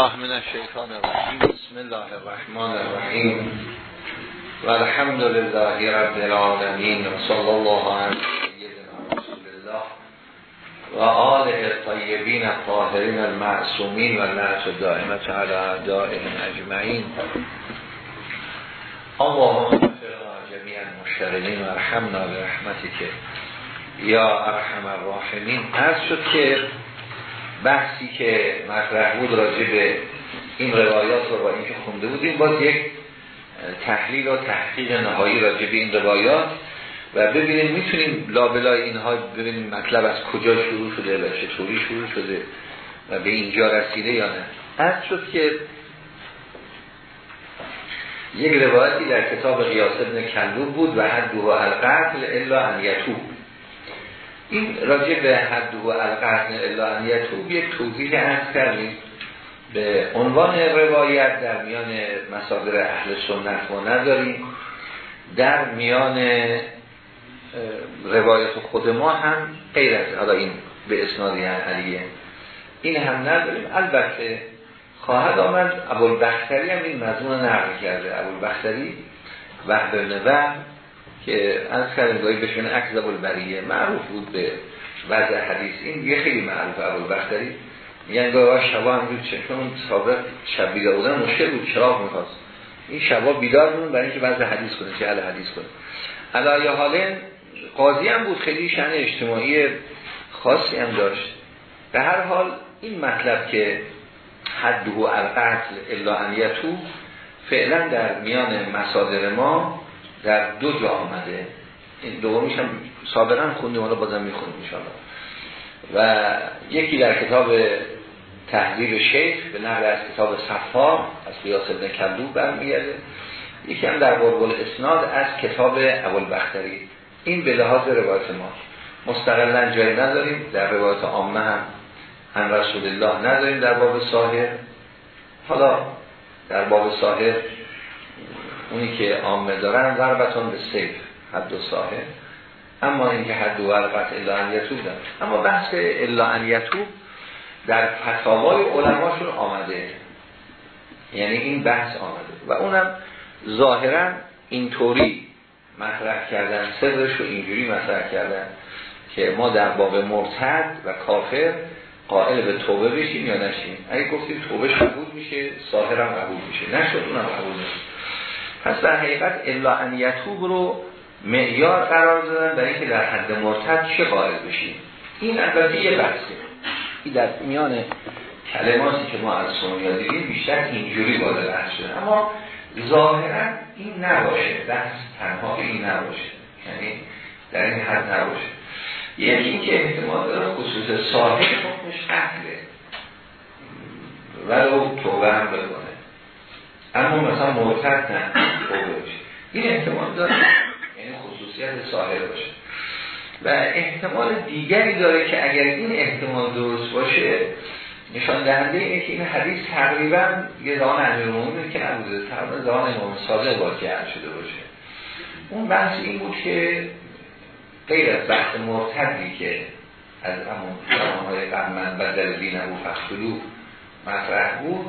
الله من الشیطان الرجیم. بسم الله الرحمن الرحیم. و الحمد لله رب العالمین. و صلی الله علی سیدنا رسول الله و آله الطیبین الطاهرین المعصومین و لعنت دائمت علی اعدائهم اجمعین. اللهم اغفر جمیع المشتغلین و ارحمنا برحمتک. یا ارحم الراحمین. از شد که بحثی که مطرح بود راجع به این روایات رو با اینکه خونده بودیم باز یک تحلیل و تحقیق نهایی راجع به این روایات. و ببینیم می‌تونیم لابلای اینها ببینیم مطلب از کجا شروع شده و چطوری شروع شده و به اینجا رسیده یا نه. از شد که یک روایتی در کتاب قیاس ابن کندوب بود و حد و القتل الا ان یتوب. این راجع به حد و القرن الهیت یک توضیح هست کردیم. به عنوان روایت در میان مصادر اهل سنت ما نداریم در میان روایت خود ما هم غیر از حالا این به اسنادی علیه این هم نداریم البته خواهد آمد ابوالبختری هم این مضمون نقل کرده. ابوالبختری وحب بن که از کردیم گاهی بهشون اکذب البریه معروف بود به وضع حدیث. این یه خیلی معروف اول بختری میگن گاهی شبا هم بود چون سابق شب بیدار بودن مشکل بود چراغ می‌خواست. این شبا بیدار بود برای اینکه وضع حدیث کنه که حل حدیث کنه. علایه حاله قاضی هم بود خیلی شن اجتماعی خاصی هم داشت. به هر حال این مطلب که حد و القتل الا انیتو فعلا در میان مصادر ما در دو جا آمده. این دومیش هم سابقا خوندیم حالا بازم می‌خونیم انشاءالله. و یکی در کتاب تحضیر شیخ به نقل از کتاب صفا از قیاس ابن کلو برمیگرده. یکی هم در بربل اسناد از کتاب اول بختری این به لحاظ روایت ما. مستقلا جایی نداریم. در روایت عامه هم هم رسول الله نداریم در باب ساهر حالا در باب ساهر اونی که عامه دارن ضربتون به سیف حد و صاحب. اما اینکه حد و ورقت الا انیتوب اما بحث الا انیتوب در فتاوای علماشون آمده. یعنی این بحث آمده. و اونم ظاهرا اینطوری مطرح کردن سرش رو اینجوری مطرح کردن که ما در باب مرتد و کافر قائل به توبه بشیم یا نشیم. اگه گفتیم توبه قبول میشه ظاهرا قبول میشه. نشد اونم قبول میشه پس در حقیقت الا ان یتوب رو معیار قرار دادن برای اینکه در حد مرتد چه قائل بشیم؟ این البته یه بحثه. این در میان کلماتی که ما از سنیا دیدیم بیشتر اینجوری وارد بحث شده. اما ظاهرا این نباشه. بحث تنها این نباشه. یعنی در این حد نباشه. یکی اینکه احتمال داره خصوص صاحب حکمش قتله ولو توبه هم بکنه. اما مثلا مرتد نه این احتمال داره. یعنی خصوصیت ساهر باشه. و احتمال دیگری داره که اگر این احتمال درست باشه نشان دهنده اینه که این حدیث تقریبا یه زمان امیرالمومنین که نبوده. تقریبا زمان امام صادق واقع شده باشه. اون بحث این بود که غیر از بحث مرتدی که از همون زمانهای قبل بدل دین ابو فخلو مطرح بود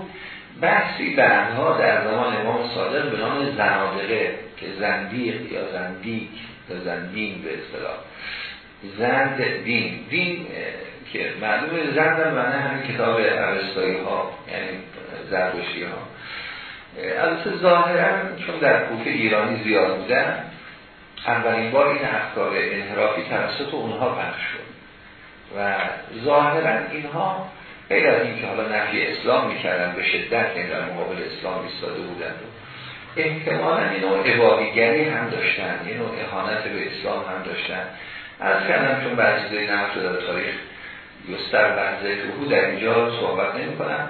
بحثی بعدها در زمان امام صادق به نام زنادقه که زندیق یا زندیک یا زندین به اصطلاح. زند دین. دین که معلوم زند معنی همین کتاب عرستایی ها یعنی زربشی ها البته ظاهرا چون در کوفه ایرانی زیاد بودن اولین بار این افکار انحرافی توسط اونها پخش شد. و ظاهرا اینها غیر از اینکه حالا نفی اسلام می‌کردن به شدت این در مقابل اسلام ایستاده بودن. احتمالا این نوع عبادیگری هم داشتن یه نوع احانت به اسلام هم داشتن. از کردم چون بعضی داری نفت در تاریخ یستر بعضی توهو در اینجا صحبت نمی کنم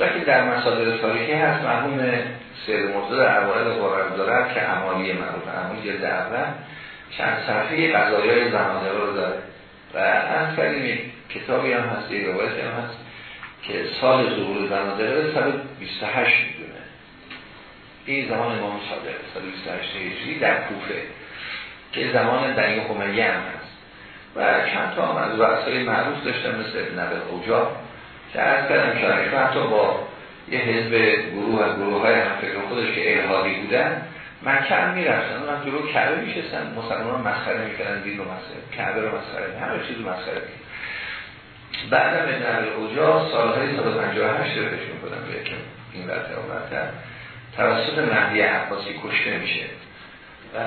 لیکن در مسادر تاریخی هست مرحوم سید مرزا در اوائل قرار دارد که عمالی معروف عمالی جلد اول چند صفحه قضایای زمانه رو داره. و از کردیم کتابی هم هست یه روایتی هم هست. که سال ظهور زنادقه 128 می‌دونه. این زمان امام صادق 128 هجری در کوفه که زمان بنی خمیه هم هست. و چند تا هم از وقتهای معروف داشتن مثل ابن اوجا که از کردم شرایط حتی با یه حزب گروه از گروه های هم فکر خودش که الهادی بودن مکه هم می‌رفتن. من جلو کعبه میشستن مسلمان مسخره می‌کنن دین رو مسخره کعبه رو مسخره همه چیز رو مسخره بعدم ابن عبد اوجا سالهای 158 رو بهش می‌کنم یکم این ورته آمدتر توسط مهدی عباسی کشته میشه. و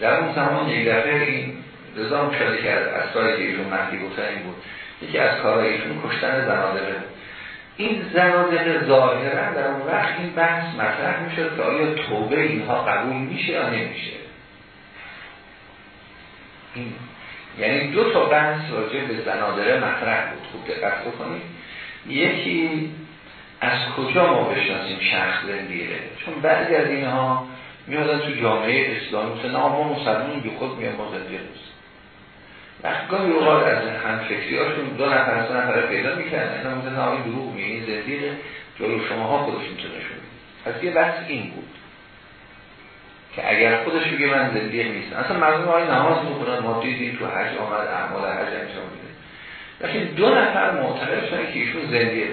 در اون زمان یک دفعه این رضا شده که از اصلاحی که ایشون مهدی گفتن این بود. یکی از کارهای ایشون کشتن زنادقه. این زنادقه ظاهرا در اون وقت این بحث مطرح می‌شد که آیا توبه اینها قبول میشه یا نمیشه. این یعنی دو تا بحث راجع به زنادقه مطرح بود. خوب دقت بکنید. یکی از کجا ما بشناسیم شخص زندیره چون بعضی از اینها میادن تو جامعه اسلامی نه ما مسلمون بی خود میاد ما زندیه نیست. وقتی گاهی اوقات از هم فکری هاشون دو نفر سه نفر پیدا می‌کنن اینا مثل نه این دروغ میگه این زندیره جلو شما ها خودشون نشون پس یه بحث این بود. که اگر خودش بگه من زندیه نیستم. اصلا مردم های نماز می‌کنن ما دیدیم تو حج آمد اعمال حج انجام میده. لیکن دو نفر معتقد شدن که ایشون زندیه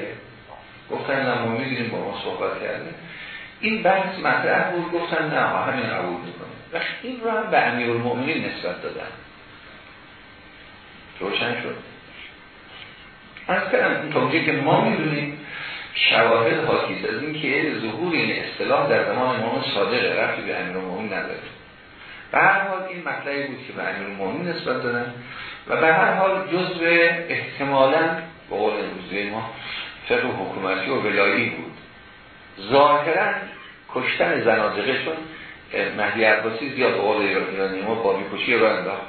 گفتن نه ما می‌دونیم با ما صحبت کرده. این بحث مطرح بود گفتن نه همین قبول می‌کنه. و این رو هم به امیر المؤمنین نسبت دادن. روشن شد. از کردم توجه که ما می‌دونیم شواهد حاکیز از این که ظهور این اصطلاح در زمان امام صادق رفتی به امیر المؤمنین نداره. به هر حال این مطلعی بود که به امیر المؤمنین نسبت دادن و به هر حال جزء احتمالا به قول ما فقه حکومتی و ولایی بود. ظاهرا کشتن زنادقه شون مهدی عباسی زیاد به قول ایرانی ما بابی کشی رو انداخت.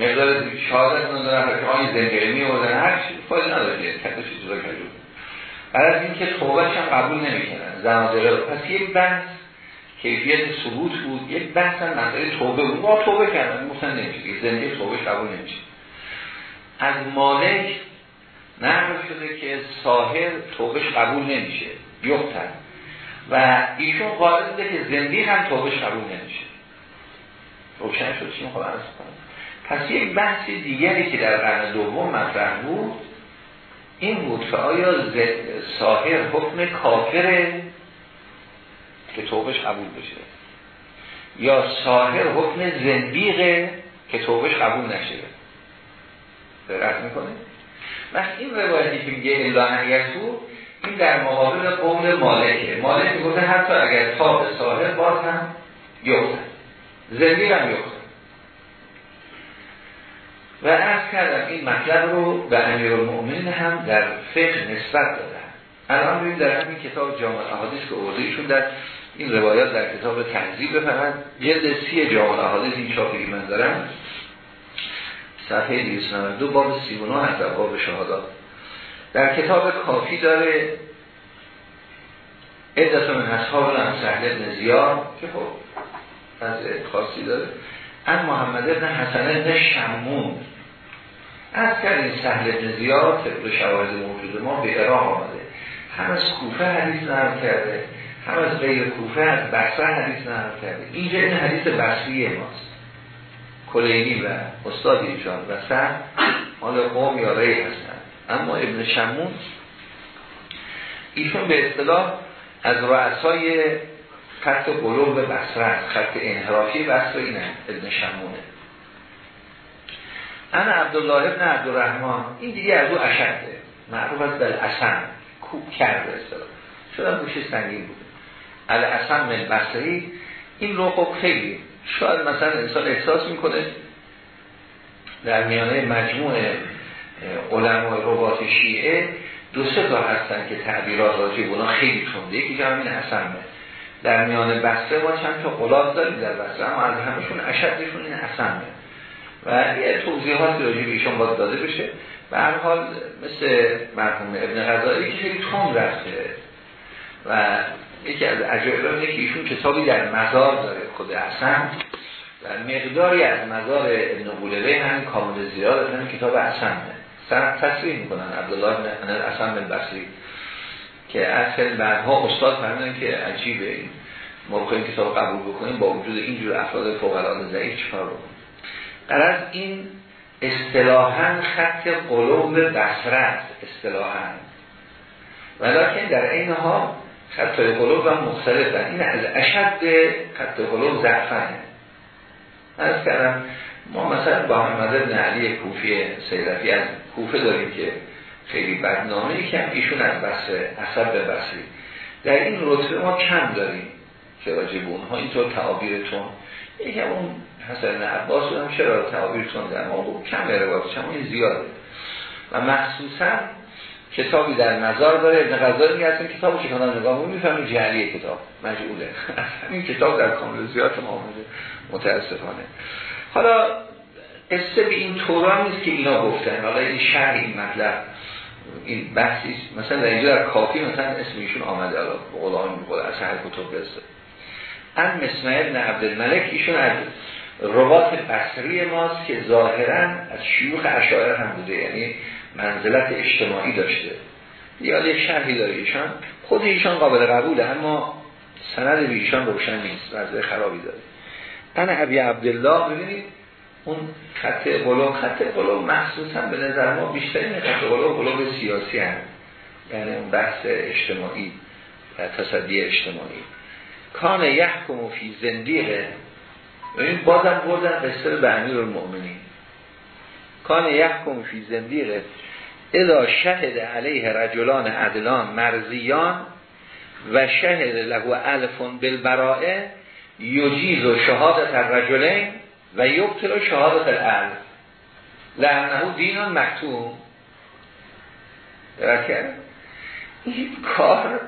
مقدار شهادت من دارن که آنی زنگره می بودن هر چیز فایده نداره که تک چیز رو کرده بعد از اینکه توبهش هم قبول نمی‌کنن زنادقه رو پس یک بحث کیفیت ثبوت بود. یک بحث هم مسئله توبه بود. ما توبه کردن گفتن نمیشه زندگی توبه قبول نمیشه از مالک نقل شده که ساهر توبش قبول نمیشه. یختن و ایشون قائل بوده که زندگی هم توبش قبول نمیشه. روشن شد چی می‌خوام عرض پس یک بحث دیگری که در قرن دوم مطرح بود این بود که آیا ساهر حکم کافره؟ که توبش قبول بشه. یا ساهر حکم زندیقه که توبش قبول نشه. دقت می‌کنه وقت این روایتی که میگه الا تو این در مقابل قول مالکه. مالک گفته حتی اگر تاب صاحب باز هم یختن زندگی هم یختن و از کردم این مطلب رو به امیر المؤمنین هم در فقه نسبت دادن. الان ببینید در همین کتاب جامع احادیث که اورده ایشون در این روایات در کتاب تنظیب بفرمند جلد سی جامع احادیث این چاپی من دارم. صفحه 292 باب 39 از باب شهادات. در کتاب کافی داره عدت من اصحاب هم سهل ابن زیاد که خب از خاصی داره. ان محمد ابن حسن ابن شمون. از کردیم سهل ابن زیاد طبق شواهد موجود ما به عراق آمده. هم از کوفه حدیث نرم کرده هم از غیر کوفه از بصره حدیث نرم کرده. اینجا این حدیث بصری ماست. کلینی و استاد ایشان و سر مال قوم یا ری هستن اما ابن شمون ایشون به اصطلاح از رؤسای خط قلوب بصره است خط انحرافی بصره اینه ابن شمونه انا عبدالله ابن عبدالرحمن این دیگه از او اشده. معروف از بالعسن کوب کرده اصطلاح. شدن بوشه سنگین بود الاسم بصری این رو خب خیلی شاید مثلا انسان احساس می‌کنه در میانه مجموع علمای روات شیعه دو سه تا هستن که تعبیرات راجع اونا خیلی تونده یکی همین حسنه در میان بسته ما چند تا قلاب داریم در بسته اما از همشون اشدشون این حسنه و یه توضیحات راجع ایشون باید داده بشه. به هر حال مثل مرحوم ابن غزالی که خیلی تون رفته و یکی از عجایب اینه که ایشون کتابی در مزار داره خود حسن. و مقداری از مزار ابن قولبه هم کامل زیاد هم کتاب حسن. سر تصریح می‌کنن عبدالله بن حسن بن بصری. که اصل بعدها استاد فرمودن که عجیبه. این ما بخوایم کتاب قبول بکنیم با وجود اینجور افراد فوق العاده ضعیف چیکار قرار این اصطلاحا خط قلوب بصره است ولیکن در این ها خط قلوب هم مختلف این از اشد خط قلوب ضعفنه از کردم ما مثلا با محمد ابن علی کوفی سیرفی از کوفه داریم که خیلی بدنامه کم ایشون از بسره عصب به بسری در این رتبه ما کم داریم که راجب اونها. اینطور تعابیرتون یکی اون حسن عباس هم چرا تعابیرتون در ما کم روایتش هم این زیاده. و مخصوصا کتابی در نظر داره ابن غزال میگه اصلا کتابو که نگاه می‌کنیم می‌فهمیم جعلیه کتاب. مجعوله این کتاب در کامل زیاد ما آمده متاسفانه. حالا قصه به این طورا نیست که اینا گفتن. حالا این شرح این مطلب. این بحثی مثلا در اینجا در کافی مثلا اسم ایشون آمده حالا قول میگه از هر کتب قصه ان مسمع ابن عبدالملک ایشون از روات بصری ماست که ظاهرا از شیوخ اشاعره هم بوده یعنی منزلت اجتماعی داشته. یا یک شرحی داره ایشان. خود ایشان قابل قبوله اما سند ایشان روشن نیست وضع خرابی داره. انا ابی عبدالله ببینید اون خط قلوب خط قلوب مخصوصا به نظر ما بیشتر این خط قلوب قلوب سیاسی هم یعنی اون بحث اجتماعی و تصدی اجتماعی. کان یحکم فی زندیقه ببین بازم بردن قصه به امیر المؤمنین. کان یحکم فی زندیقه اذا شهد علیه رجلان عدلان مرزیان و شهد لهو الفون بالبرائه یجیز و شهادت الرجلین و یبتل و شهادت الالف لعنه دینان مکتوم. درکه این کار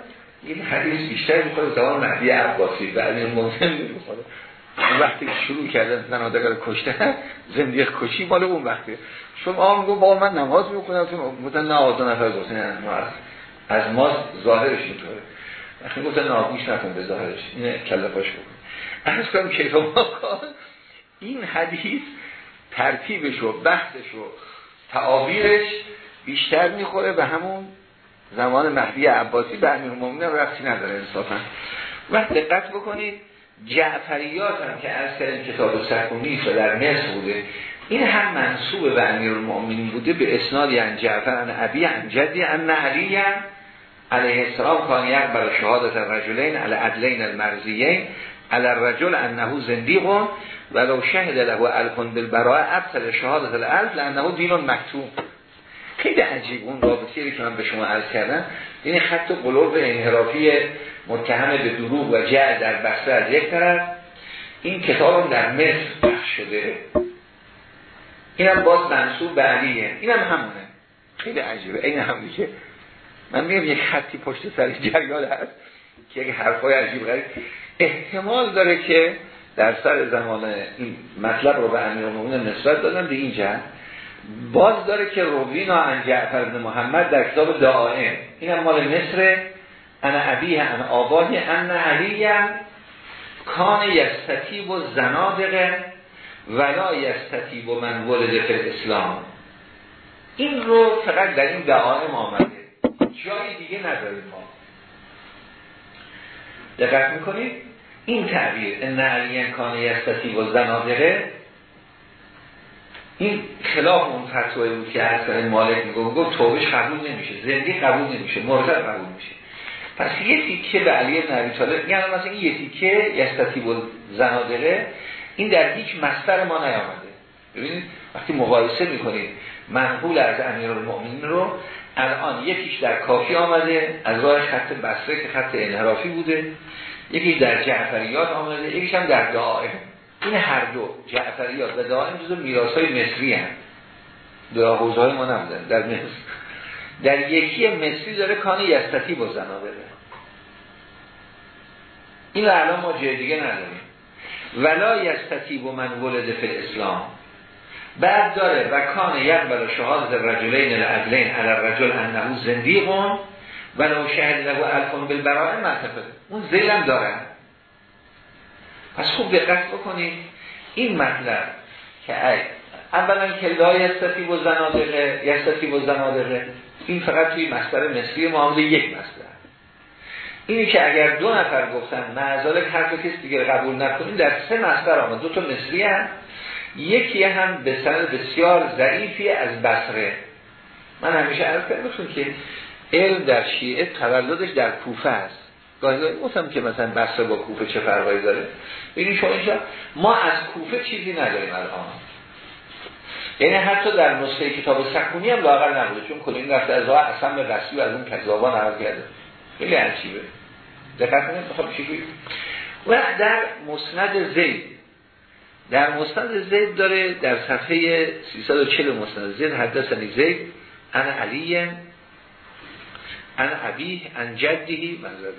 این حدیث بیشتر می‌خواد زمان مهدی عباسی. بعد این ممکن می‌خواد. وقتی شروع کرده زنادگار کشته زندگی کشی مال اون وقتی شما آم گفت با من نماز می‌کنم تو گفتن نه آزا نفر گفتن از ما ظاهرش اینطوره. وقتی گفتن نه گوش نکن به ظاهرش اینه کلفاش بکن از کنم کیف ما این حدیث ترتیبش و بحثش و تعابیرش بیشتر می‌خوره به همون زمان مهدی عباسی. به امیر رفتی نداره انصافا وقت دقت بکنید جعفریات هم که از کتاب سکونی و در مصر بوده این هم منصوب به امیر المؤمنین بوده به اسنادی ان جعفر ان ابی ان جدی ان علی علیه السلام کان برای شهادت الرجلین علی عدلین المرزیین علی الرجل انه زندیق ولو شهد له الفن بالبراء ابطل شهادت الالف لانه دین مکتوب. خیلی عجیب اون رابطی که من به شما عرض کردم. این خط قلوب انحرافی متهم به دروغ و جعل در بحثه از یک طرف. این کتاب در مصر بخش شده. اینم باز منصوب به علیه اینم همونه. خیلی عجیبه. این هم که من میگم یک خطی پشت سر جریان هست که یک حرفای عجیب غریب. احتمال داره که در سر زمان این مطلب رو به امیر نسبت دادن به این جهت. باز داره که روینا عن جعفر بن محمد در کتاب دعائم این مال مصر انا عبیه ان آباهی ان علی کان یستتیب و زنادقه ولا یستتیب و من ولد فی اسلام این رو فقط در این دعائم آمده. جای دیگه نداریم ما. دقت می‌کنید؟ این تعبیر ان علی کان یستتیب و زنادقه این خلاف اون فتوی بود که از مالک میگو گفت توبش قبول نمیشه زندگی قبول نمیشه مرتد قبول میشه. پس یه تیکه به علی بن طالب یعنی مثلا این یه تیکه یستتیب زنادقه این در هیچ مستر ما نیامده. ببینید وقتی مقایسه می‌کنید منقول از امیرالمومنین رو الان یکیش در کافی آمده از راه خط بصره که خط انحرافی بوده. یکی در جعفریات آمده یکیش هم در دعائم این هر دو جعفریات و دائم جزو میراث های مصری هم دو حوزه های ما نبودن در مصر. در یکی مصری داره کانی یستتی با زنابره این الان ما جای دیگه نداریم. ولا یستتی با من ولد فی اسلام بعد داره و کان یقبل شهادت رجلین العدلین علی الرجل انه زندیقون ولو شهد له الفون بالبراء مرتفه اون زیلم دارن. پس خوب دقت بکنید. این مطلب که اولا که لا یستتی و زنادقه یستتی و زنادقه. این فقط توی مصدر مصری معامله یک مصدر. اینی که اگر دو نفر گفتن معذالک هر کسی دیگه قبول نکنید در سه مصدر آمد. دو تا مصری هم. یکی هم به سند بسیار ضعیفی از بصره. من همیشه عرض کردم که علم در شیعه تولدش در کوفه است. گاهی گفتم که مثلا بسته با کوفه چه فرقایی داره؟ ببینید شما اینجا ما از کوفه چیزی نداریم الان. یعنی حتی در نسخه کتاب سکونی هم لاغر نبوده چون کل این رفته از اصلا به رسیب از اون کذابان عرض کرده. خیلی عجیبه. دقت کنید بخوام چی و در مسند زید در مسند زید داره در صفحه 340 مسند زید حدثنی زید انا علی ان ابیه ان جدیه منظر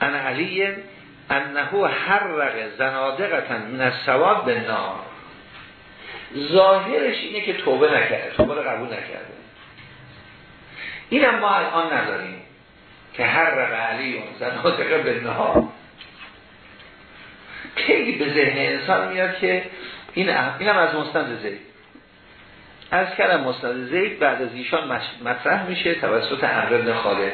ان علی انه حرق زنادقتا من السواب به نار. ظاهرش اینه که توبه نکرده توبه رو قبول نکرده. اینم ما الان نداریم که حرق علی زنادقه به نار. خیلی به ذهن انسان میاد که این اینم از مستند زید از کلم مستند زید بعد از ایشان مطرح میشه توسط امر ابن خالد.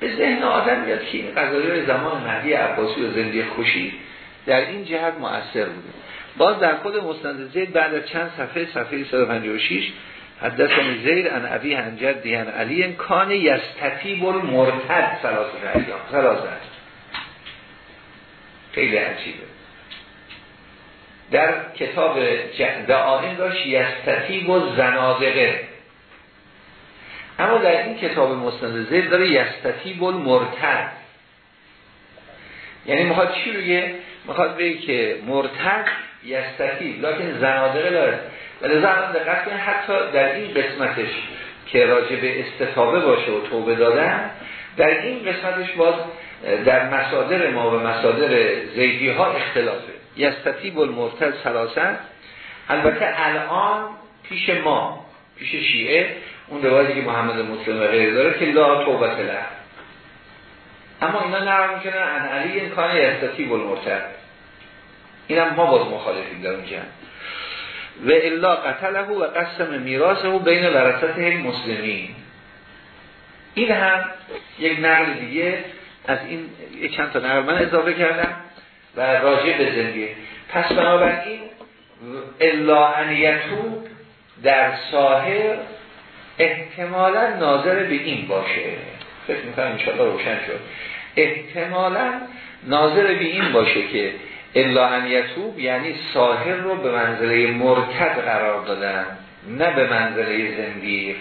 به ذهن آدم میاد که این قضایی زمان مهدی عباسی و زندگی خوشی در این جهت مؤثر بوده. باز در خود مستند زید بعد از چند صفحه صفحه 156 حدثن زید ان ابی هنجد دیان علی کان یستطیب المرتد. سلاسه ایام سلاسه خیلی عجیبه. در کتاب دعائم داشت یستطیب و زنادقه اما در این کتاب مستند زید داره یستطیب المرتد یعنی می‌خواد چی روی می‌خواد بگه که مرتد یستطیب لیکن زنادقه داره. ولی زمان دقت کنید حتی در این قسمتش که راجع به استطابه باشه و توبه دادن در این قسمتش باز در مسادر ما و مسادر زیدی ها اختلافه یستطیب المرتد سلاسن البته الان پیش ما پیش شیعه اون روایتی که محمد مسلم و غیر داره که لا توبت له. اما اینا نرم می‌کنن ان علی این کانه یستطیب المرتد. اینم ما باز مخالفیم در اونجا و الا قتله و قسم میراثه بین ورثته مسلمین این هم یک نقل دیگه از این چند تا نقل من اضافه کردم. و راجع به زندگی. پس بنابراین الا انیتو در ساهر احتمالا ناظر به این باشه. فکر می‌کنم انشاءالله روشن شد. احتمالا ناظر به این باشه که الا انیتوب یعنی ساهر رو به منزله مرتد قرار دادن نه به منزله زندگی.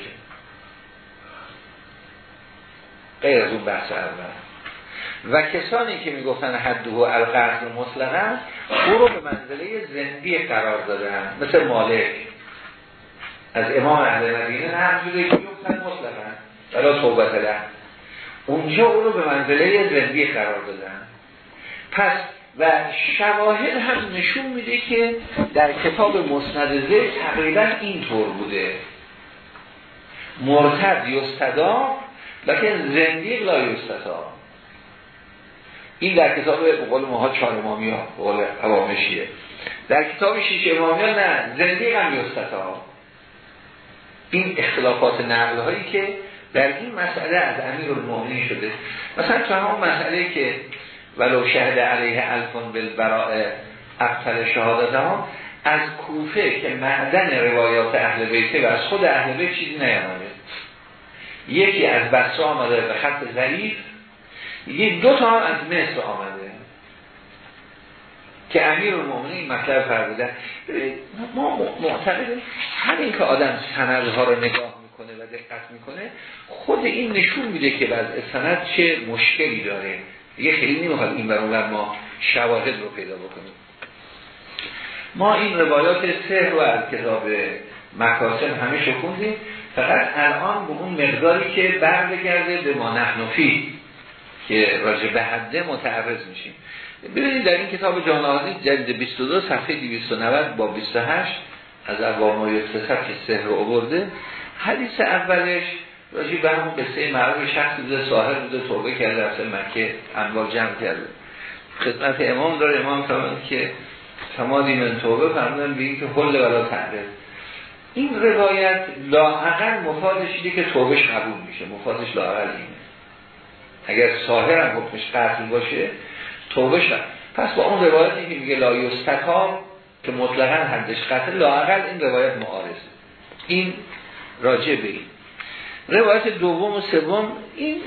غیر از اون بحث اول. و کسانی که می‌گفتن حد و القرض مطلقا او رو به منزله زندی قرار دادن مثل مالک. از امام اهل مدینه نه شده که گفتن مطلقا. برای توبت له اونجا او رو به منزله زندی قرار دادن پس و شواهد هم نشون میده که در کتاب مسند زید تقریبا اینطور بوده. مرتد یستدا لیکن زندیق لا یستدا این در کتاب به قول ماها چهار امامی ها قول عوامشیه. در کتاب شیش امامی ها نه زندگی هم ها این اختلافات نقل هایی که در این مسئله از امیر المؤمنین شده. مثلا تو همون مسئله که ولو شهد علیه الفون بالبراء افتر شهادت ها از کوفه که معدن روایات اهل بیته و از خود اهل بیت چیزی نیامده. یکی از بسه آمده به خط ضعیف یه دو تا از مصر آمده. که امیر المومنین مطلب فرمودن. ما معتقدیم همین که آدم سندها رو نگاه می‌کنه و دقت می‌کنه خود این نشون میده که بعد سند چه مشکلی داره. دیگه خیلی نمی‌خواد این برون ما شواهد رو پیدا بکنیم. ما این روایات سه رو از کتاب مکاسم همه خوندیم. فقط الان به اون مقداری که برگرده به ما نحنفی که راجع به حده متعرض میشیم. ببینید در این کتاب جان جلد 22 صفحه 290 با 28 از اقوام و که سهر رو برده حدیث اولش راجع به همون قصه معروف شخصی بوده ساهر بوده توبه کرده رفته مکه انوار جمع کرده. خدمت امام داره امام فرمود که تمادی من توبه فرمودن به این که حل ولا تعرض. این روایت لاعقل مفادش که توبهش قبول میشه مفادش لاعقل اینه. اگر ساحر هم حکمش قتل باشه توبه شد. پس با اون روایتی که میگه لا یستتاب که مطلقا حدش قتل لاقل این روایت معارضه. این راجع به این. روایت دوم و سوم این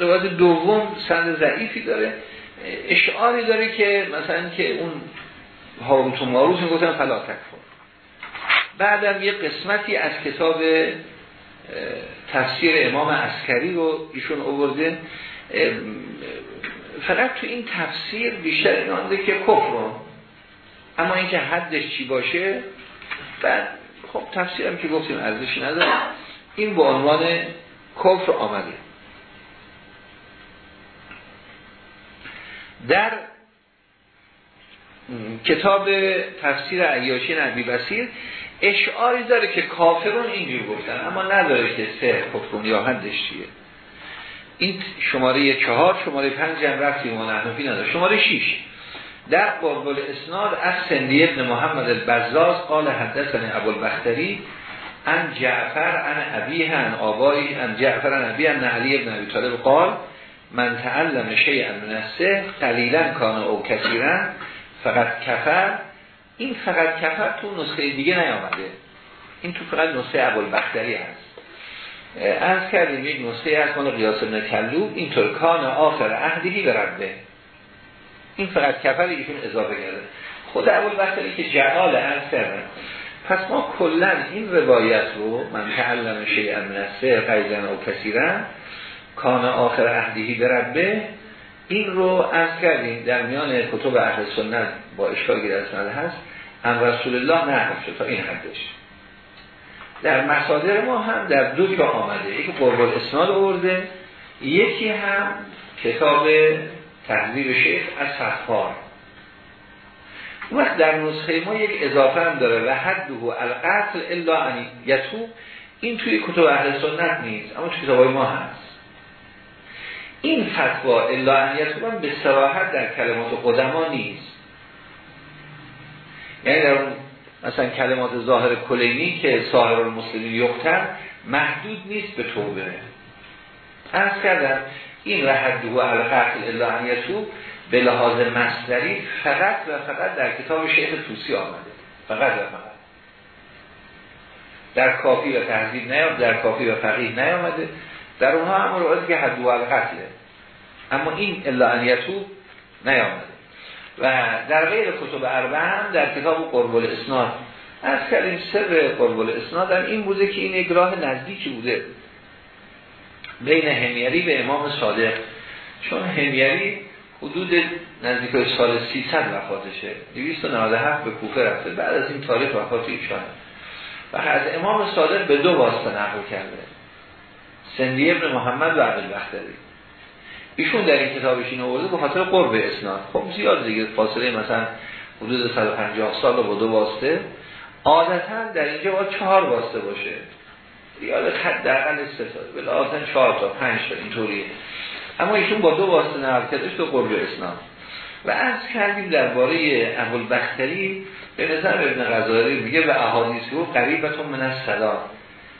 روایت دوم سند ضعیفی داره. اشعاری داره که مثلا که اون هاروت و ماروت می‌گفتن فلا تکفر. بعدم یه قسمتی از کتاب تفسیر امام عسکری رو ایشون آورده. فقط تو این تفسیر بیشتر این که کفر اما اینکه حدش چی باشه بعد خب تفسیرم که گفتیم ارزشی نداره. این به عنوان کفر آمده. در کتاب تفسیر عیاشی نبی بسیر اشعاری داره که کافرون اینجور گفتن اما نداره که سه کفرون یا حدش چیه. این شماره چهار شماره پنج هم رفتی نحنفی نداره. شماره شیش. در قربل اسناد از سندی ابن محمد البزاز قال حدثن ابو البختری ان جعفر ان ابیه ان آبایی ان جعفر ان ابیه ان علی ابن ابی طالب قال من تعلم شیئا من قلیلا کان او کثیرا فقط کفر این فقط کفر تو نسخه دیگه نیامده. این تو فقط نسخه ابوالبختری هست. از کردیم یک نسخه از مال قیاس ابن کلوب اینطور کان آخر عهدی برده این فقط کفر ایشون اضافه کرده. خود ابوالبختری که جعال از کرده پس ما کلا این روایت رو من تعلم شیئا من او کثیرا کان آخر عهدی برده این رو از کردیم در میان کتب اهل سنت با اشکال گیرد هست ان رسول الله نه شد تا این حدش. در مسادر ما هم در دو جا آمده. یکی قرب اسناد آورده یکی هم کتاب تحضیب شیخ از اون وقت در نسخه ما یک اضافه هم داره و حده القتل الا یتو این توی کتب اهل سنت نیست اما توی کتاب ما هست. این فتوا الا ان به صراحت در کلمات قدما نیست. یعنی در مثلا کلمات ظاهر کلینی که ساهر المسلمین یختر محدود نیست به توبه از کردم این رحد و القتل الا انیتو به لحاظ مصدری فقط و فقط در کتاب شیخ توسی آمده. فقط و فقط. در کافی و تحضیب نیامده در کافی و فقیه نیامده. در اونها هم روایتی که حد و القتله اما این الا انیتو نیامده. و در غیر کتب اربع هم در کتاب قرب الاسناد از کردیم سر قرب الاسناد هم این بوده که این یک راه نزدیکی بوده بین همیری به امام صادق. چون همیری حدود نزدیک سال 300 وفاتشه. 297 به کوفه رفته. بعد از این تاریخ وفات ایشانه و از امام صادق به دو واسطه نقل کرده. سندی ابن محمد و عبدالبختری ایشون در این کتابش این آورده به خاطر قرب اسناد. خب زیاد دیگه فاصله مثلا حدود 150 سال با دو واسطه. عادتا در اینجا باید چهار واسطه باشه. یاد خط در سه تا. بلا چهار تا پنج تا اینطوریه. اما ایشون با دو واسطه نقل کردش تو قرب اسناد. و از کردیم درباره ابوالبختری بختری به نظر ابن غزالی میگه و احادیث رو قریبتون من از صدا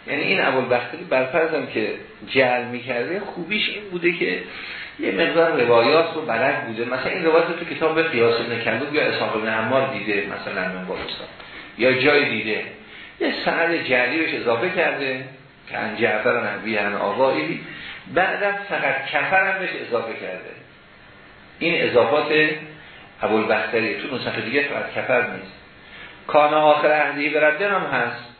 یعنی این ابوالبختری برفرضم که جعل می‌کرده خوبیش این بوده که یه مقدار روایات رو بلد بوده. مثلا این روایات تو کتاب قیاس ابن یا اسحاق ابن دیده مثلا من یا جای دیده. یه سند جعلی بهش اضافه کرده که ان جعفر نبی ان آقایی. بعدم فقط کفر هم بهش اضافه کرده. این اضافات ابوالبختری تو نسخه دیگه فقط کفر نیست. کان آخر اهدی برده هم هست.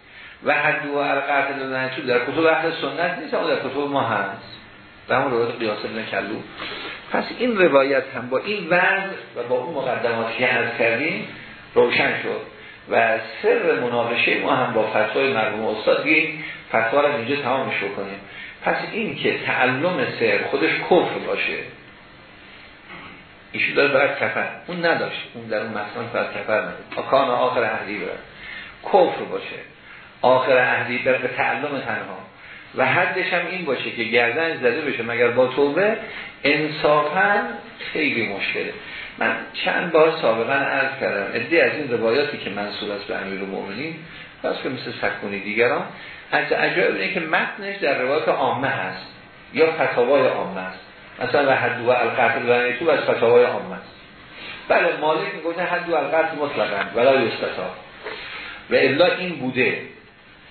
و حد و القتل تو در کتب اهل سنت نیست اما در کتب ما هست به همون روایت قیاس ابن کلو. پس این روایت هم با این وضع و با اون مقدماتی که عرض کردیم روشن شد. و سر مناقشه ما هم با فتوای مرحوم استاد گیم فتوا رو اینجا تمامش کنیم پس این که تعلم سر خودش کفر باشه ایشون داره باید کفر اون نداشت. اون در اون مثلا باید کفر نداشت. آکان آخر اهلی باید کفر باشه. آخر اهلی به تعلم تنها. و حدش هم این باشه که گردن زده بشه. مگر با توبه؟ انصافا خیلی مشکله. من چند بار سابقا عرض کردم. ادی از این روایاتی که منصور است به امیر المؤمنین پس که مثل سکونی دیگران از عجایب اینه که متنش در روایات عامه هست یا فتاوای عامه است مثلا و حد و القتل و تو از فتاوای عامه است بله مالک میگه حد و القتل مطلقا ولا یستتا و الا این بوده.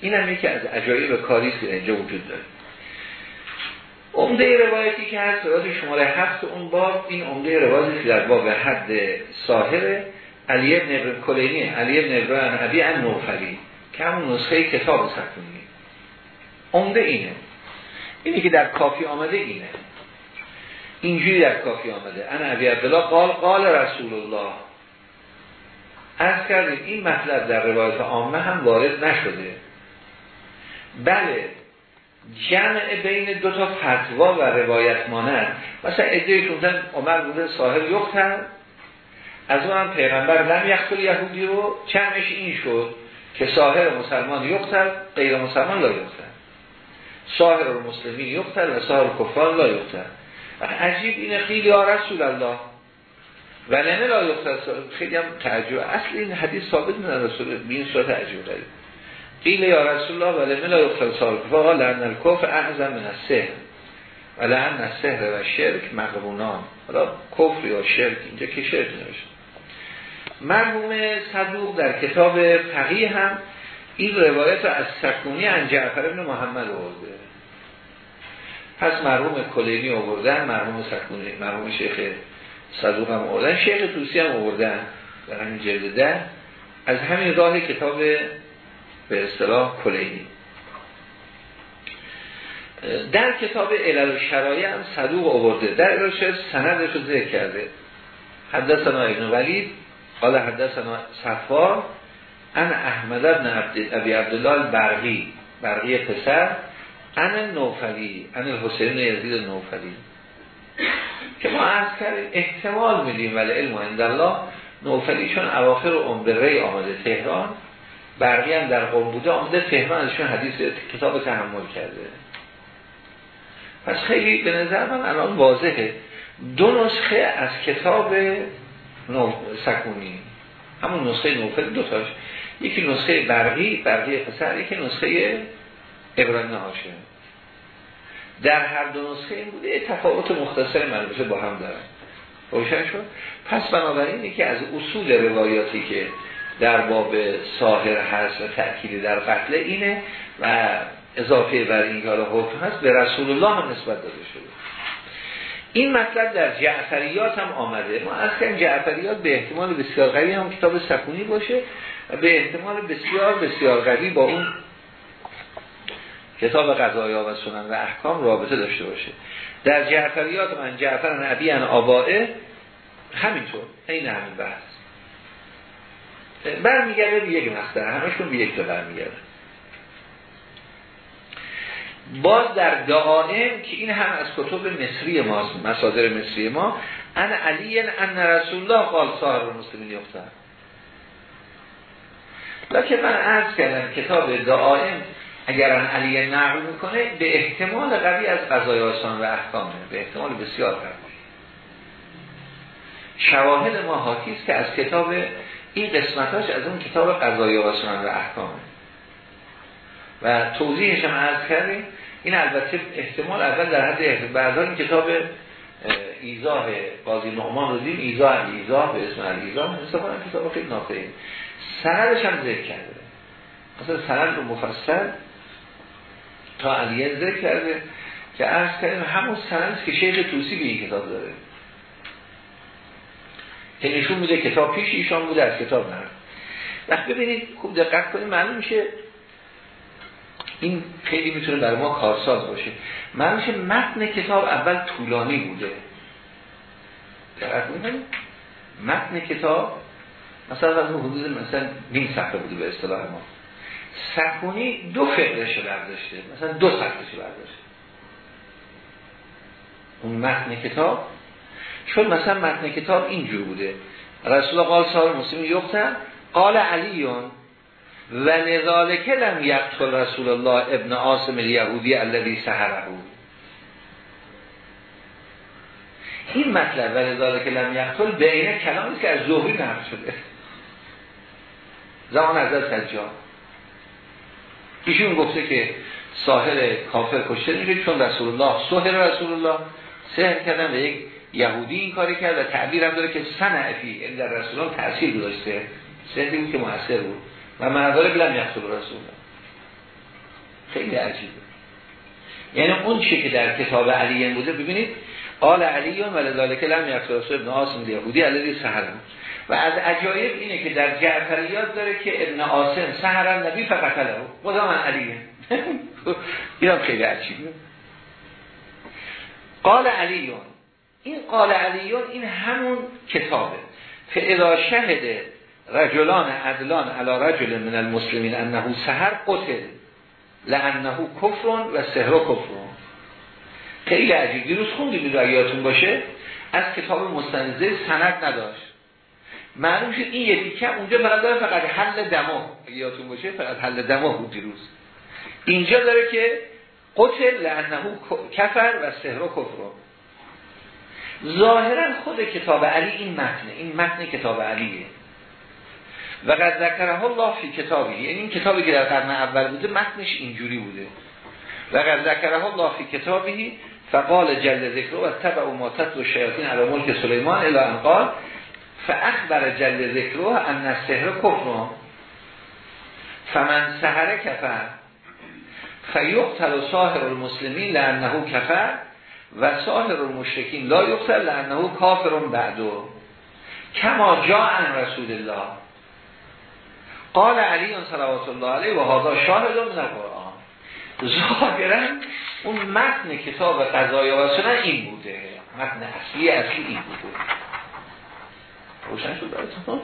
این هم یکی از عجایب کاری که اینجا وجود داره. عمده روایتی که هست روایت شماره هفت اون باب این عمده روایتی که در باب حد ساهر علی ابن کلینی علی ابن ابراهیم عبی ان نوفلی که همون نسخه کتاب سکونی عمده اینه. اینی که در کافی آمده اینه. اینجوری در کافی آمده. انا عبی عبدالله قال قال رسول الله از کردیم این مطلب در روایت عامه هم وارد نشده. بله جمع بین دو تا فتوا و روایت مانند. مثلا ادهی که عمر بوده صاحب یختن از اون هم پیغمبر لم یختل یهودی رو چمش این شد که ساهر مسلمان یختل غیر مسلمان لا یختل ساهر و مسلمین یختل و ساهر کفار لا یختل عجیب اینه خیلی یا رسول الله. ولنه لا یختل خیلی هم تعجب. اصل این حدیث ثابت من رسول این صورت عجیب قیل یا رسول الله ولنه لا یختل ساهر کفار لعن الکفر اعظم من السهر و لعن و شرک مقبونان حالا کفر یا شرک اینجا که شرک نوشت مرحوم صدوق در کتاب فقیه هم این روایت از سکونی جعفر ابن محمد آورده. پس مرحوم کلینی آوردن مرحوم سکونی مرحوم شیخ صدوق هم آوردن شیخ توسی هم آوردن. در همین جلد ده. از همین راه کتاب به اصطلاح کلینی در کتاب علل و شرایع هم صدوق آورده. در علل شرایع سندش رو ذکر کرده. حدثنا ابن ولید قال حدثنا صفار ان احمد ابن عبد ابی عبدالله البرقی برقی پسر ان نوفلی ان حسین یزید نوفلی. که ما از احتمال میدیم ولی علم الله نوفلی چون اواخر عمر ری آمده تهران برقی هم در قوم بوده آمده تهران ازشون حدیث کتاب تحمل کرده. پس خیلی به نظر من الان واضحه. دو نسخه از کتاب سکونی. همون نسخه نوفل دوتاش یکی نسخه برقی برقی پسر یکی نسخه ابراهیم هاشم. در هر دو نسخه این بوده تفاوت مختصر مربوطه با هم دارن روشن شد؟ پس بنابراین که از اصول روایاتی که در باب ساهر هست و تأکیدی در قتل اینه و اضافه بر این کار حکم هست به رسول الله هم نسبت داده شده. این مطلب در جعفریات هم آمده. ما از جعفریات به احتمال بسیار قوی هم کتاب سکونی باشه و به احتمال بسیار بسیار قوی با اون کتاب قضایا و سنن و احکام رابطه داشته باشه. در جعفریات من جعفر نبی ان آبائه همینطور این همین بحث. برمیگرده به یک مقدر همشون به یک تا برمیگرده. باز در دعائم که این هم از کتب مصری ماست مصادر مصری ما ان علی ان رسول الله قال صاحب مسلمین یختر لکه من عرض کردم کتاب دعائم اگر ان علی نقل می‌کنه به احتمال قوی از قضای آسان و احکامه به احتمال بسیار قوی. شواهد ما حاکیست که از کتاب این قسمتاش از اون کتاب قضای آسان و احکامه. و توضیحش هم عرض کردیم این البته احتمال اول در حد بعدا این کتاب ایزاه قاضی نعمان رو دیم ایزاه ایزاه به اسم ایزاه کنم کتاب خیلی ناقصه سندش هم ذکر کرده. مثلا سند رو مفصل تا علیه ذکر کرده که عرض کردیم همون سند که شیخ توسی به این کتاب داره. که نشون میده کتاب پیش ایشان بوده از کتاب نرد وقت ببینید خوب دقت کنید معلوم میشه این خیلی می‌تونه برای ما کارساز باشه. من میشه متن کتاب اول طولانی بوده. دقت متن کتاب مثلا از حدود مثلا نیم صفحه بوده به اصطلاح ما. سکونی دو فقرش برداشته مثلا دو صفحه برداشته. اون متن کتاب چون مثلا متن کتاب اینجور بوده. رسول الله قال صاحب مسلمی یختن قال علیون و لذالک لم یقتل رسول الله ابن آسم الیهودی الذی سحره. این مطلب و لذالک لم یقتل بین کلامی که از زهری نقل شده. زمان از سجاد ایشون گفته که ساحر کافر کشته میشه چون رسول الله سهر رسول الله سهر کردن و یک یهودی این کاری کرد و تعبیر هم داره که سنعفی این در رسول الله تأثیر داشته سهری بود که موثر بود. و مردار بلم یقتل رسول خیلی عجیبه. یعنی اون چی که در کتاب علی بوده ببینید قال علی و لذالک لم یکترس ابن عاصم یهودی علیه سهر و از عجایب اینه که در جعفریات داره که ابن عاصم سهر نبی فقط له. خدا من علیه این خیلی عجیبه. قال علیون این قال علیون این همون کتابه. فاذا شهد رجلان عدلان علی رجل من المسلمین انه سهر قتل لانه کفرون و سهر کفرون خیلی عجیب. دیروز خوندیم این یادتون باشه؟ از کتاب مستنزه سند نداشت. معلوم شد این یکی اونجا فقط داره فقط حل دما یادتون باشه فقط حل دما بود دیروز. اینجا داره که قتل لانه کفر و سهر و کفر ظاهرا خود کتاب علی این متنه. این متن کتاب علیه. و قد ذکره الله فی کتابی یعنی این کتابی که در قرن اول بوده متنش اینجوری بوده. و قد ذکره الله فی کتابی فقال جل ذکر و تبع و ماتت و شیاطین علی ملک سلیمان الی ان قال فاخبر جل ذکر ان السحر کفر. فمن سحر کفر فیقتل ساهر المسلمین لانه کفر. و ساهر المشرکین لا یقتل لانه کافر بعدو کما جا عن رسول الله. قال علی صلوات الله علیه و هذا شاهد من القرآن. ظاهرا اون متن کتاب قضای و سنن این بوده. متن اصلی اصلی این بوده. روشن شد براتون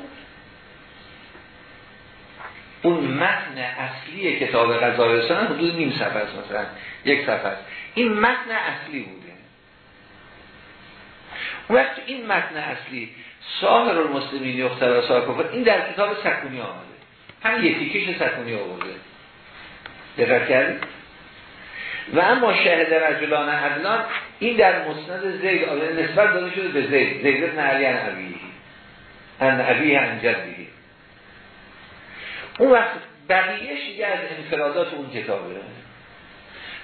اون متن اصلی کتاب قضای و سنن حدود نیم صفحه است مثلا. یک صفحه این متن اصلی بوده. وقت این متن اصلی ساهر المسلمین یختر و ساهر این در کتاب سکونی آمده. هم یکی کش سکونی آورده. دقت کردید؟ و اما شهد رجلان عدلان این در مسند زید آره نسبت داده شده به زید. زید ابن علی ان عبیه ان عبیه ان جدیه اون وقت بقیهش دیگه از انفرادات اون کتابه.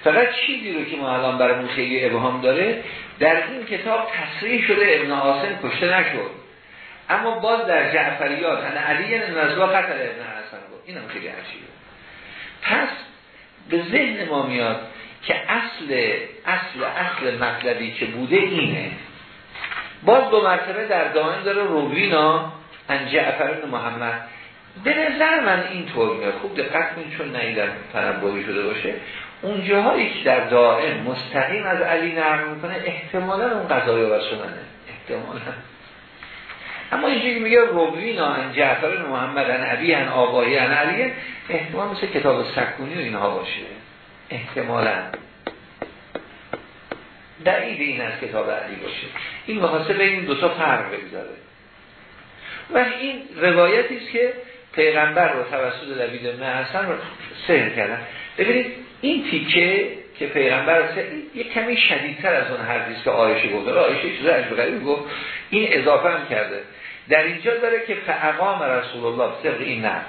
فقط چیزی رو که ما الان برامون خیلی ابهام داره در این کتاب تصریح شده ابن عاصم کشته نشد. اما باز در جعفریات ان علی نزوا قتل ابن حسن بود. این هم خیلی عجیبه. پس به ذهن ما میاد که اصل اصل اصل مطلبی که بوده اینه. باز دو مرتبه در دائم داره روینا ان جعفر محمد. به نظر من این طور میاد. خوب دقت کنید چون نیدم تنبوی شده باشه. اون جاهایی که در دائم مستقیم از علی نقل می‌کنه احتمالا اون قضایی و سننه احتمالا. اما اینجوری میگه روینا ان جعفر محمد ان عبی ان آبایی ان علی احتمال مثل کتاب سکونی و اینها باشه. احتمالا. دعید این از کتاب علی باشه. این محاسب به این دو تا فرق بگذاره. و این است که پیغمبر رو توسط لبید ابن حسن رو سهر کردن. ببینید این تیکه که پیغمبر یک کمی شدیدتر از اون حدیث که آیشه گفت. آیشه چیز عجب گفت. این اضافه هم کرده. در اینجا داره که فعقام رسول الله سر این نه.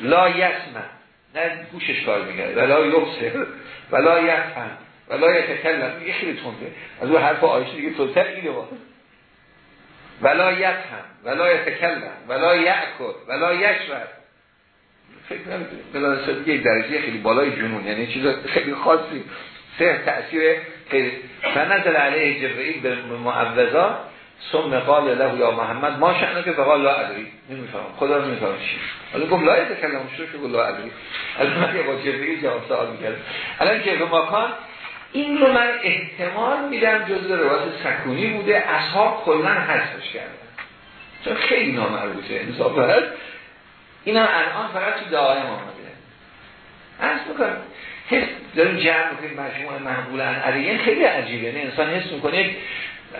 لا یسمن نه گوشش کار میگه ولا یبصر. ولا یفهم. ولا یتکلم. میگه خیلی تونده از اون حرف آیشه دیگه توتر اینه با. ولا یفهم. ولا یتکلم. ولا یأکل ولا یشرب. فکر نمی‌دونم یک درجه خیلی بالای جنون. یعنی چیز خیلی خاصی. سه تأثیر خیلی. فنزل علیه جبرئیل به معوضا ثم قال له یا محمد ما شأنه که فقال لا ادری. نمیفهم خدا نمیفهم چی. حالا گفت لا یتکلم شو شو لا ادری. از من یه با جبرئیل جواب سوال می‌کرد. الان که به مکان این رو من احتمال میدم جزء روایت سکونی بوده. اصحاب کلا حذفش کردن. چون خیلی نامربوطه. انصاف هست. این هم الان فقط تو دائم آمده از می‌کنم حس داریم جمع می‌کنیم مجموعه محبولن علیه خیلی عجیبه. نه انسان حس می‌کنه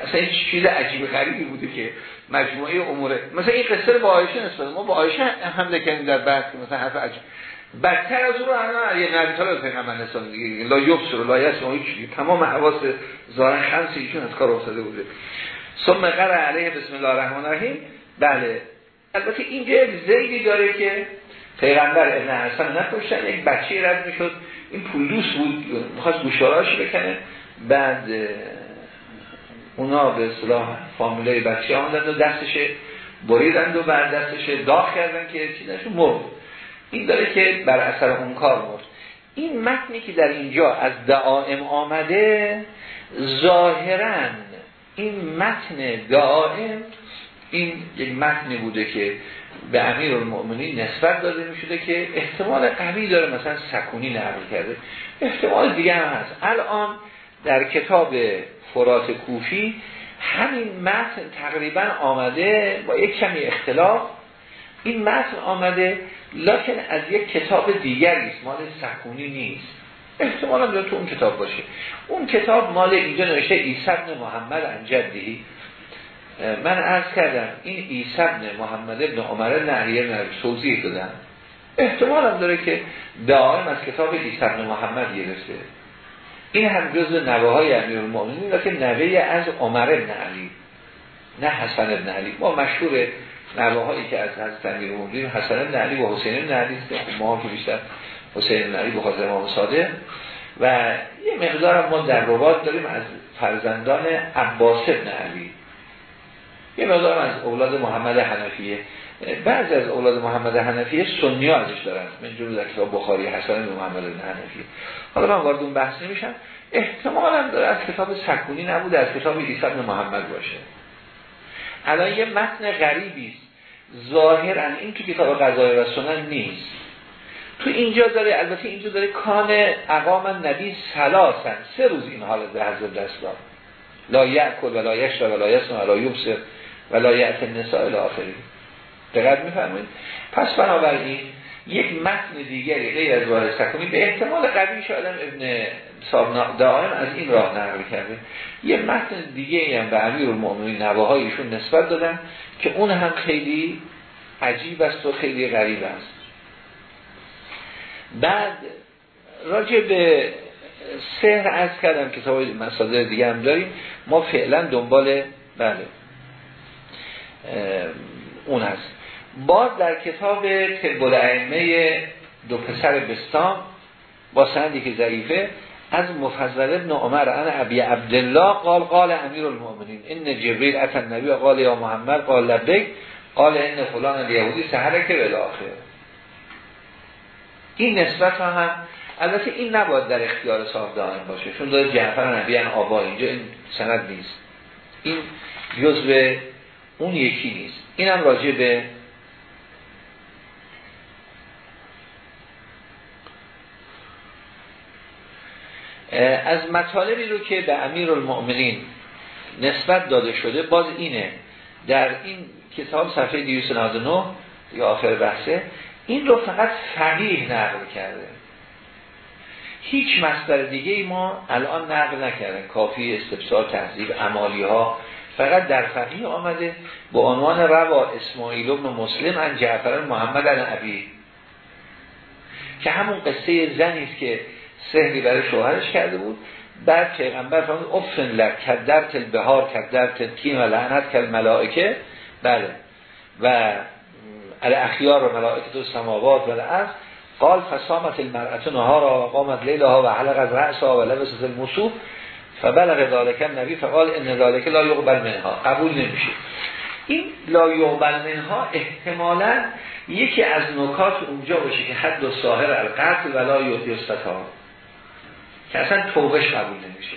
اصلا هیچ چیز عجیب غریبی بوده که مجموعه اموره مثلا این قصه با آیشه نسبت ما با آیشه هم کنیم در بحث مثلا حرف عجیب. بدتر از اون رو الان علی نبی طالب پیغمبر نسان دیگه لا یبصر لا یسمع هیچ تمام حواس ظاهر خمس ایشون از کار افتاده بوده. ثم قرأ علیه بسم الله الرحمن الرحیم. بله. البته اینجا یک زیدی داره که پیغمبر ابن حسن نکشتن یک بچه رد می‌شد. این پولدوس بود می‌خواست گوشاراش بکنه. بعد اونا به اصطلاح فامیلای بچه آمدن و دستش بریدند و بر دستش داغ کردن که چیزشون مرد. این داره که بر اثر اون کار مرد. این متنی که در اینجا از دعائم آمده ظاهرا این متن دعائم این یک متنی بوده که به امیر المؤمنین نسبت داده می شده که احتمال قوی داره مثلا سکونی نقل کرده. احتمال دیگه هم هست. الان در کتاب فرات کوفی همین متن تقریبا آمده با یک کمی اختلاف. این متن آمده لکن از یک کتاب دیگری است. مال سکونی نیست. احتمالا داره تو اون کتاب باشه. اون کتاب مال اینجا نوشته عیسی بن محمد انجدی من عرض کردم این عیسی بن محمد ابن عمر نهریه نهریه توضیح دادم. احتمال هم داره که دائم از کتاب عیسی بن محمد گرفته. این هم جز نوه های امیر المؤمنین که نوه از عمر ابن علی. نه حسن ابن علی. ما مشهور نوه هایی که از حضرت امیر المؤمنین حسن ابن علی و حسین ابن علی ما که بیشتر حسین ابن علی بخاطر امام صادق. و یه مقدار ما در روات داریم از فرزندان عباس ابن علی. یه مقدار از اولاد محمد حنفیه بعضی از اولاد محمد حنفیه سنی ازش دارن من جمله در کتاب بخاری حسن به محمد بن حنفیه حالا من وارد اون بحث نمیشم. احتمالا داره از کتاب سکونی نبوده از کتاب عیسی بن محمد باشه. الان یه متن غریبی است. ظاهرا این تو کتاب قضای و سنن نیست. تو اینجا داره البته اینجا داره کان اقام نبی سلاسن سه روز این حالت به حضرت دست داد لا یعکل ولا یشرب ولا یسمع ولا یبصر. ولا یعت النساء الاخری دقت میفرمایید؟ پس بنابراین یک متن دیگری غیر از وارد سکونی به احتمال قوی شاید ابن صاحب دائم از این راه نقل کرده. یه متن دیگه هم به امیر المؤمنین نواهایشون نسبت دادن که اون هم خیلی عجیب است و خیلی غریب است. بعد راجع به سهر از کردم کتاب مصادر دیگه هم داریم. ما فعلا دنبال بله. اون هست. باز در کتاب تبول ائمه دو پسر بستان با سندی که ضعیفه از مفضل ابن عمر انا ابی عبدالله قال قال امیر المؤمنین ان جبریل اتى النبی قال یا محمد قال لبیک قال ان فلان الیهودی سهره که بالاخره این نسبت هم البته این نباید در اختیار صاحب دائم باشه چون داره جعفر نبی آبا اینجا این سند نیست. این جزء اون یکی نیست. اینم راجع به از مطالبی رو که به امیر المؤمنین نسبت داده شده باز اینه. در این کتاب صفحه 299 یا آخر بحثه این رو فقط فقیه نقل کرده. هیچ مصدر دیگه ای ما الان نقل نکردن. کافی استفسار تحضیب عمالی ها فقط در فقیه آمده با عنوان روا اسماعیل ابن مسلم ان جعفر محمد ان عبی که همون قصه زنی است که سهری برای شوهرش کرده بود. بعد پیغمبر فرمود افن لک کدر تل بهار کدر تل تیم و لعنت کل ملائکه بله. و علی اخیار و ملائکت و سماوات و الارض. قال فسامت المرأة نهارا قامت لیلها و حلق از رأسها و لبست المصوف فبلغ ذالک نبی فقال ان ذالک لا یقبل منها. قبول نمیشه. این لا یقبل منها احتمالا یکی از نکات اونجا باشه که حد و ساهر القتل ولا یستتا که اصلا توبش قبول نمیشه.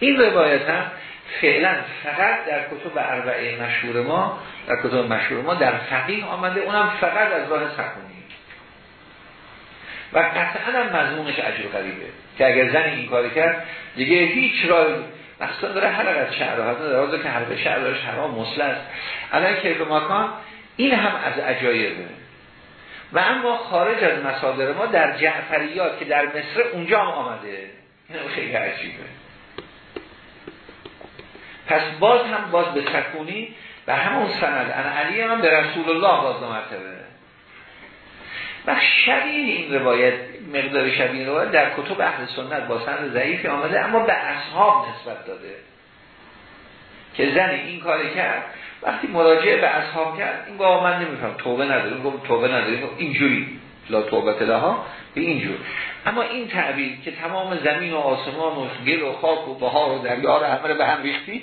این روایت هم فعلا فقط در کتب اربعه مشهور ما در کتب مشهور ما در فقیه آمده اونم فقط از راه سکونی و قطعا هم مضمونش عجب قریبه که اگر زن این کاری کرد دیگه هیچ راه مقصد داره حلق از شهر هست در که حلق شهر داره شهرها مسل است. الان که مکان این هم از عجایبه. و اما خارج از مصادر ما در جعفریات که در مصر اونجا هم آمده. این خیلی عجیبه. پس باز هم باز به سکونی و همون سند. انا علی هم به رسول الله باز مرتبه. و شبیه این روایت مقدار شبیه این روایت در کتب اهل سنت با سند ضعیفی آمده اما به اصحاب نسبت داده. که زنی این کاری کرد وقتی مراجعه به اصحاب کرد این گاه من نمیفهم توبه نداریم گفت توبه نداریم اینجوری. لا توبه لها. به اینجور. اما این تعبیر که تمام زمین و آسمان و گل و خاک و بهار و دریا رو همه به هم ریختی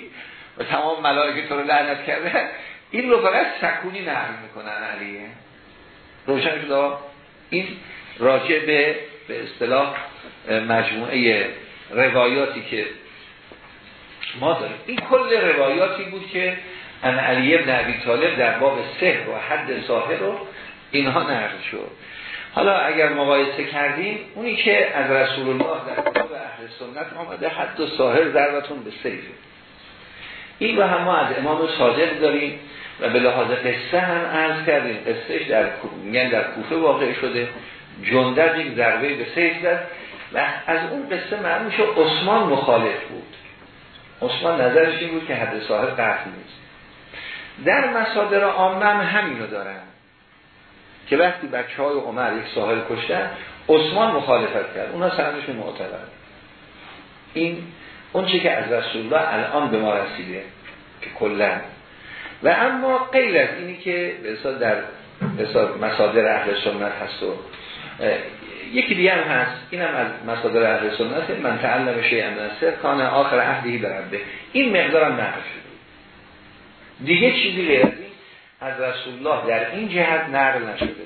و تمام ملائکه تو رو لعنت کرده این رو فقط سکونی نقل می‌کنن علیه. روشن شده؟ این راجع به به اصطلاح مجموعه روایاتی که ما داریم. این کل روایاتی بود که ان علی ابن عبی طالب در باب سحر و حد ساحر رو اینها نقل شد. حالا اگر مقایسه کردیم اونی که از رسول الله در کتاب اهل سنت آمده حد و ساحر ضربتون به سیف این رو هم ما از امام صادق داریم و به لحاظ قصه هم عرض کردیم. قصهش در میگن در کوفه واقع شده. جندب یک ضربه به سیف زد و از اون قصه معلوم شد عثمان مخالف بود. عثمان نظرش این بود که حد ساحر قتل نیست. در مصادر عامه هم همینو دارن که وقتی بچه های عمر یک ساحر کشتن عثمان مخالفت کرد. اونا سندشون معتبر. این اون چی که از رسول الله الان به ما رسیده که کلا. و اما غیر از اینی که به در مصادر اهل سنت هست و یکی دیگه هم هست. اینم از مصادر اهل سنت. من تعلم شیء من سر آخر عهدی برنده. این مقدارم نقل شده. دیگه چیزی غیر از رسول الله در این جهت نقل نشده.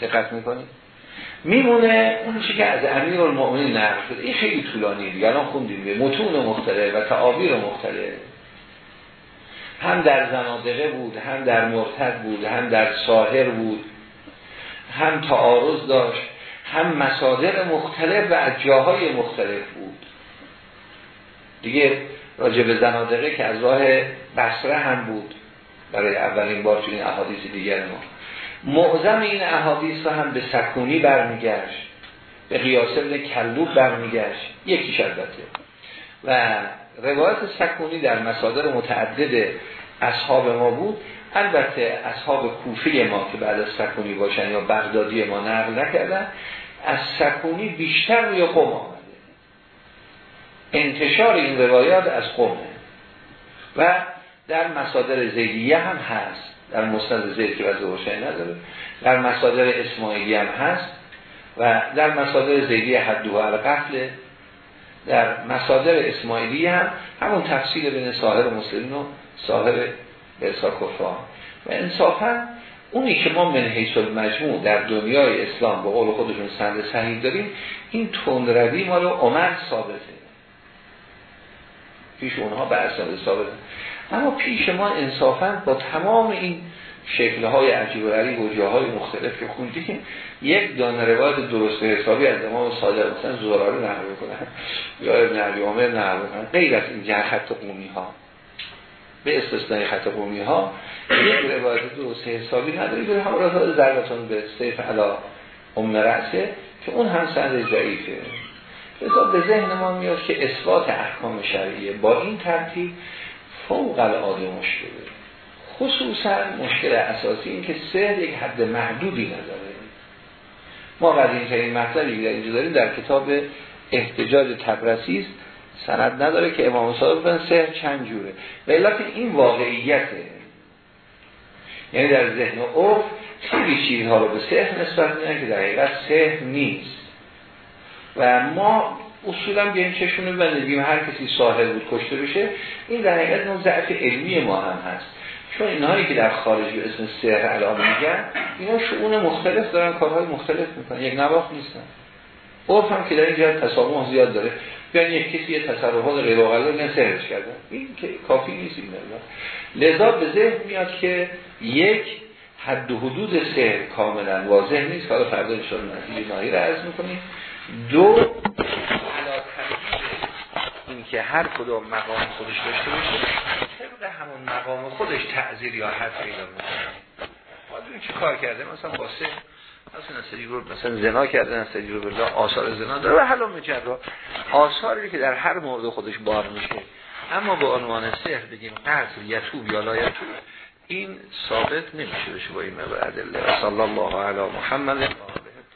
دقت می‌کنید میمونه اون چی که از امیر المؤمنین نقل شده. این خیلی طولانی دیگه. الان خوندیم متون مختلف و تعابیر مختلف. هم در زنادقه بود هم در مرتد بود هم در ساهر بود هم تعارض داشت هم مصادر مختلف و از جاهای مختلف بود. دیگه راجع به زنادقه که از راه بسره هم بود. برای اولین بار تو این احادیث دیگر ما. معظم این احادیث هم به سکونی برمیگشت. به قیاس ابن کلوب برمیگشت. یکیش البته. و روایت سکونی در مصادر متعدد اصحاب ما بود. البته اصحاب کوفی ما که بعد از سکونی باشن یا بغدادی ما نقل نکردن از سکونی بیشتر روی قوم آمده. انتشار این روایات از قومه و در مصادر زیدیه هم هست. در مستند زید که وضع حسین نداره. در مصادر اسماعیلی هم هست و در مصادر زیدی حد و القتل در مصادر اسماعیلی هم همون تفصیل بین ساهر مسلمین و ساهر برسا کفار. و انصافا اونی که ما من المجموع در دنیای اسلام به قول خودشون سند صحیح داریم این تندروی مال عمر ثابته. پیش اونها به اسناد ثابته. اما پیش ما انصافا با تمام این شکلهای عجیب و غریب و جاهای مختلف که خوندیم یک دانه روایت درست حسابی از امام صادق مثلا زراری نقل کنن یا ابن علی عمر نقل کنن غیر از این جهت خط قومی ها به استثنای خط قومی ها یک روایت درست حسابی نداری به همراه ضربتون به سیف علا ام رأسه که اون هم سند ضعیفه. لذا به ذهن ما میاد که اثبات احکام شرعیه. با این ترتیب فوق العاده مشکله خصوصا مشکل اساسی این که سهر یک حد محدودی نداره. ما قدیم ترین مطلبی در اینجا داریم در کتاب احتجاج تبرسی است. سند نداره که امام صادق بودن سهر چند جوره. و علت این واقعیته یعنی در ذهن عرف خیلی چیزها رو به سهر نسبت میدن که در حقیقت سهر نیست. و ما اصولا بیایم چشونه بندگیم هر کسی ساحل بود کشته بشه. این در حقیقت نوع ضعف علمی ما هم هست. چون اینهایی که در خارج به اسم سهر علام میگن اینا شعون مختلف دارن کارهای مختلف می‌کنن. یک نواخ نیستن. عرف هم که در این جهت تسامح زیاد داره. بیان یک کسی یه تصرفات غیر رو کردن. این که کافی نیست این لذا به ذهن میاد که یک حد و حدود سهر کاملا واضح نیست. حالا فردا ان نتیجه نهایی رو عرض می‌کنیم. دو که هر کدام مقام خودش داشته باشه طبق همون مقام خودش تعذیر یا حد پیدا می‌کنه. چی کار کرده؟ مثلا با سه مثلا سری مثلا زنا کرده سری رو بالله آثار زنا داره حالا مجرد آثاری که در هر مورد خودش بار میشه. اما به عنوان سحر بگیم قتل یتوب یا لا یتوب این ثابت نمیشه بشه با این مبعد الله. صلی الله علی محمد.